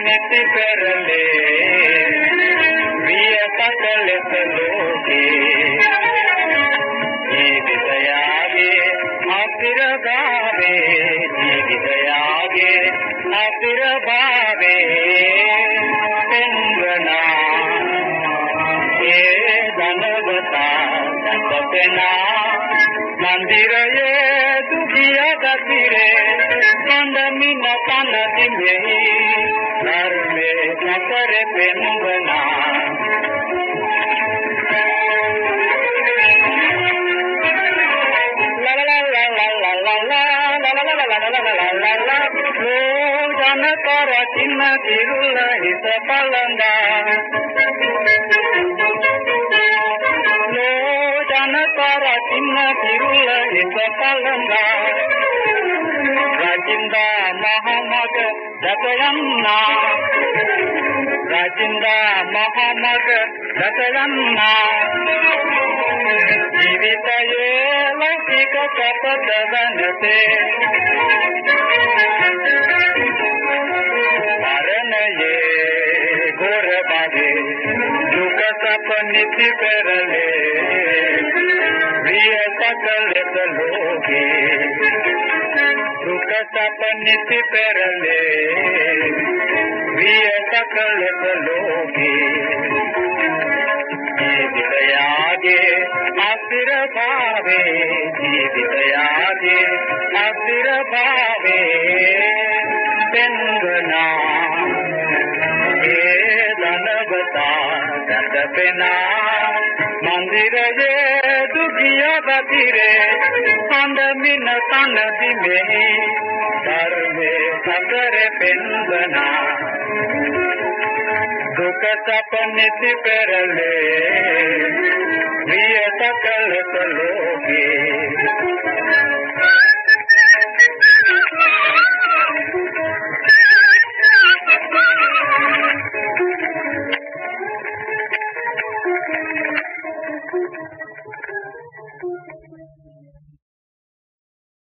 निति परले प्रिय सकल सलोके। যাবে আগে আপির ভাবে পেঙ্গনা এ ধনবতা কপে না। মন্দির এ দুখিয়া গতিরে কান্দমি না কান্দি মেহি ধর্মে নকরে পেঙ্গনা కనకర చిన్న తిరుల హిత పలందా కనకర చిన్న తిరుల హిత పలందా రాజింద మహమ్మద్ దతయన్న. రాజింద మహమ్మద్ దతయన్న. జీవిత ఏ లౌకిక కపదవనతే जगत पंडित करले प्रिय सकल लोगे सुख सपनित करले प्रिय सकल लोगे आगे असुर भावे जीवित आगे असुर भावे तेंगना हे धनवता যাবে না মন্দিরে যে দুঃখিয়া বাতিরে কান্দমি না কান্দতি মেহি ধর্মে সতরে পেনবনা দুঃখ তপনিতি পেরলে